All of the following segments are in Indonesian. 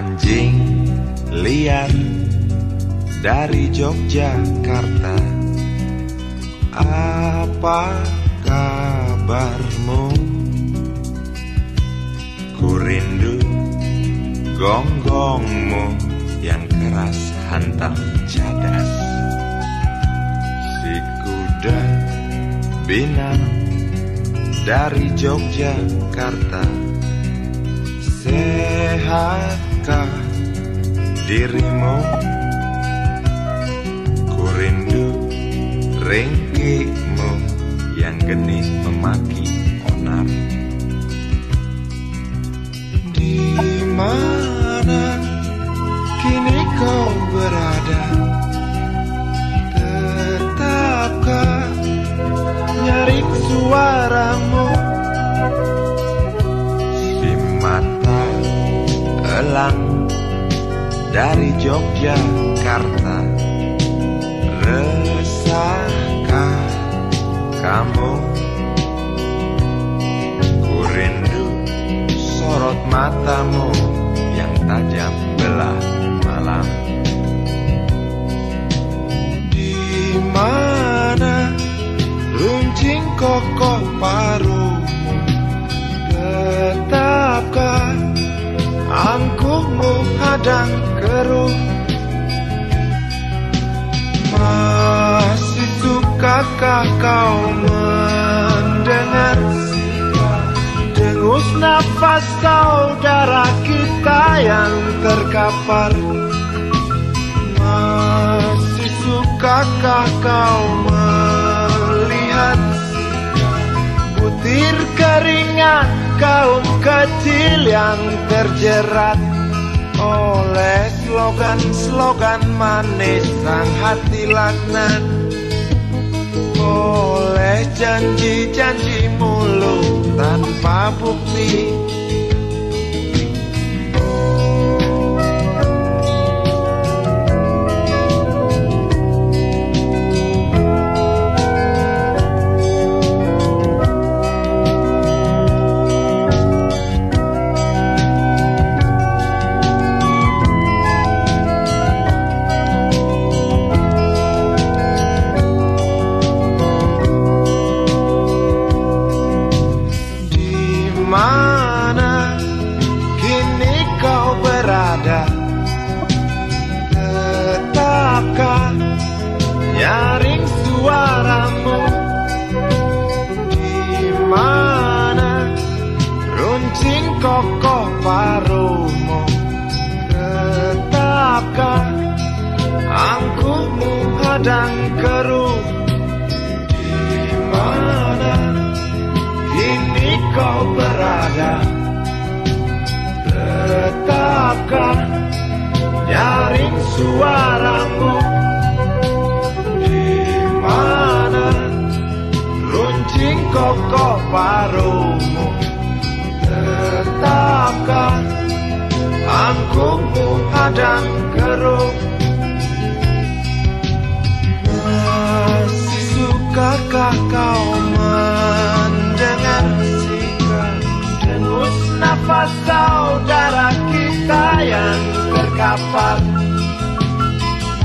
Anjing liar dari Yogyakarta. Apa kabarmu? Ku rindu gonggongmu yang keras hantam cadas Si kuda binang dari Yogyakarta. Sehat Sehatkah dirimu? Ku rindu ringkimu yang geni memaki onar Di mana kini kau berada? Tetapkah nyaring suaramu? Elang dari Yogyakarta Resahkah kamu? Ku rindu sorot matamu yang tajam belah malam hadang keruh Masih sukakah kau mendengar? Dengus nafas saudara kita yang terkapar. Masih sukakah kau melihat? Butir keringat kaum kecil yang terjerat Oleh slogan-slogan manis sang hati laknat Oleh janji-janji mulut tanpa bukti nyaring suaramu? Di mana runcing kokoh parumu? Tetapkah angkuhmu hadang keruh? Di mana kini kau berada Tetapkah nyaring suaramu runcing kokoh parumu Tetapkah angkuhmu hadang keruh Masih sukakah kau mendengar sikap dengus nafas saudara kita yang terkapar?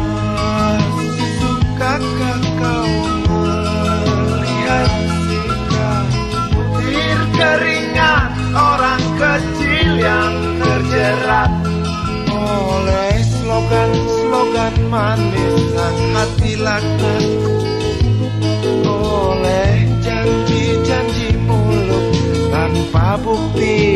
Masih sukakah kau manis sang hati lakukan oleh janji-janji muluk tanpa bukti.